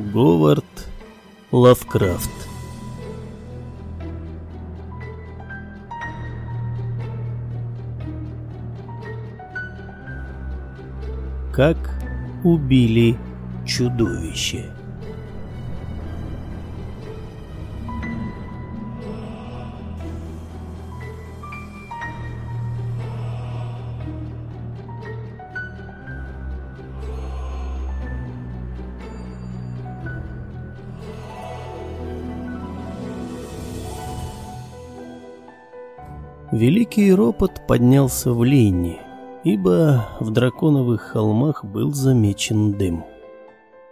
Говард Лавкрафт. Как убили чудовище Великий ропот поднялся в Лейне, ибо в драконовых холмах был замечен дым.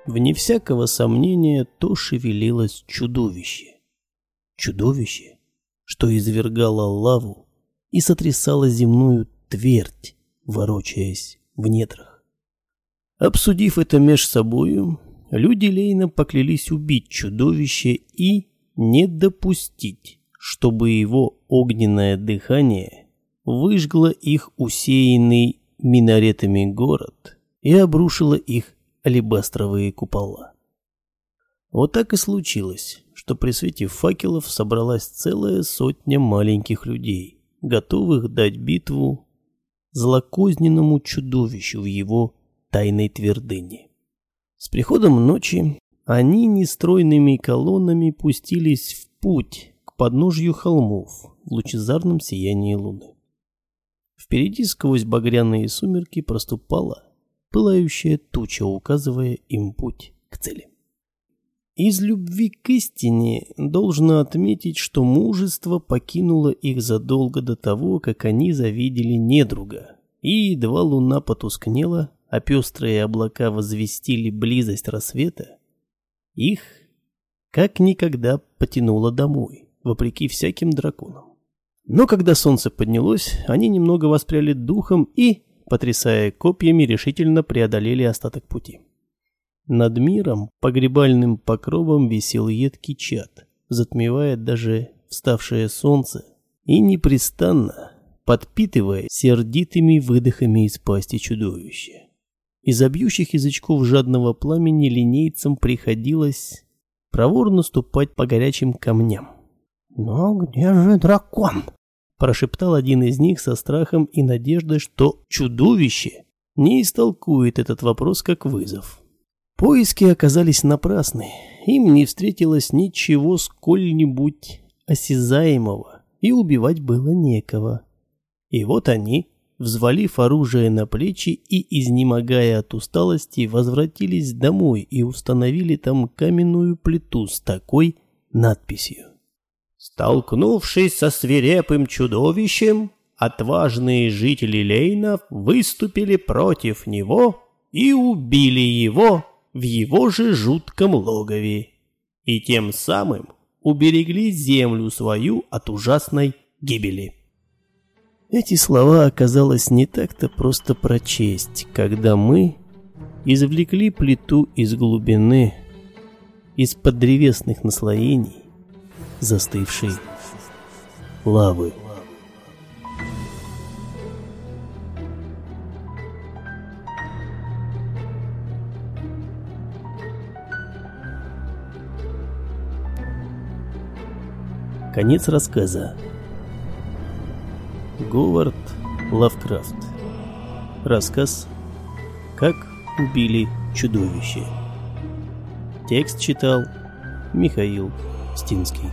Вне всякого сомнения, то шевелилось чудовище. Чудовище, что извергало лаву и сотрясало земную твердь, ворочаясь в недрах. Обсудив это меж собою, люди Лейна поклялись убить чудовище и не допустить, чтобы его огненное дыхание выжгло их усеянный минаретами город и обрушило их алебастровые купола. Вот так и случилось, что при свете факелов собралась целая сотня маленьких людей, готовых дать битву злокозненному чудовищу в его тайной твердыне. С приходом ночи они нестройными колоннами пустились в путь подножью холмов лучезарном сиянии луны. Впереди сквозь багряные сумерки проступала пылающая туча, указывая им путь к цели. Из любви к истине должно отметить, что мужество покинуло их задолго до того, как они завидели недруга. И едва луна потускнела, а пестрые облака возвестили близость рассвета, их как никогда потянуло домой вопреки всяким драконам. Но когда солнце поднялось, они немного воспряли духом и, потрясая копьями, решительно преодолели остаток пути. Над миром погребальным покровом висел едкий чад, затмевая даже вставшее солнце и непрестанно подпитывая сердитыми выдохами из пасти чудовища. Из обьющих язычков жадного пламени линейцам приходилось проворно ступать по горячим камням. «Но где же дракон?» Прошептал один из них со страхом и надеждой, что чудовище не истолкует этот вопрос как вызов. Поиски оказались напрасны. Им не встретилось ничего сколь-нибудь осязаемого, и убивать было некого. И вот они, взвалив оружие на плечи и изнемогая от усталости, возвратились домой и установили там каменную плиту с такой надписью. Столкнувшись со свирепым чудовищем, отважные жители Лейна выступили против него и убили его в его же жутком логове, и тем самым уберегли землю свою от ужасной гибели. Эти слова оказалось не так-то просто прочесть, когда мы извлекли плиту из глубины, из-под древесных наслоений, застывшей лавы. Конец рассказа. Говард Лавкрафт. Рассказ «Как убили чудовище». Текст читал Михаил Стинский.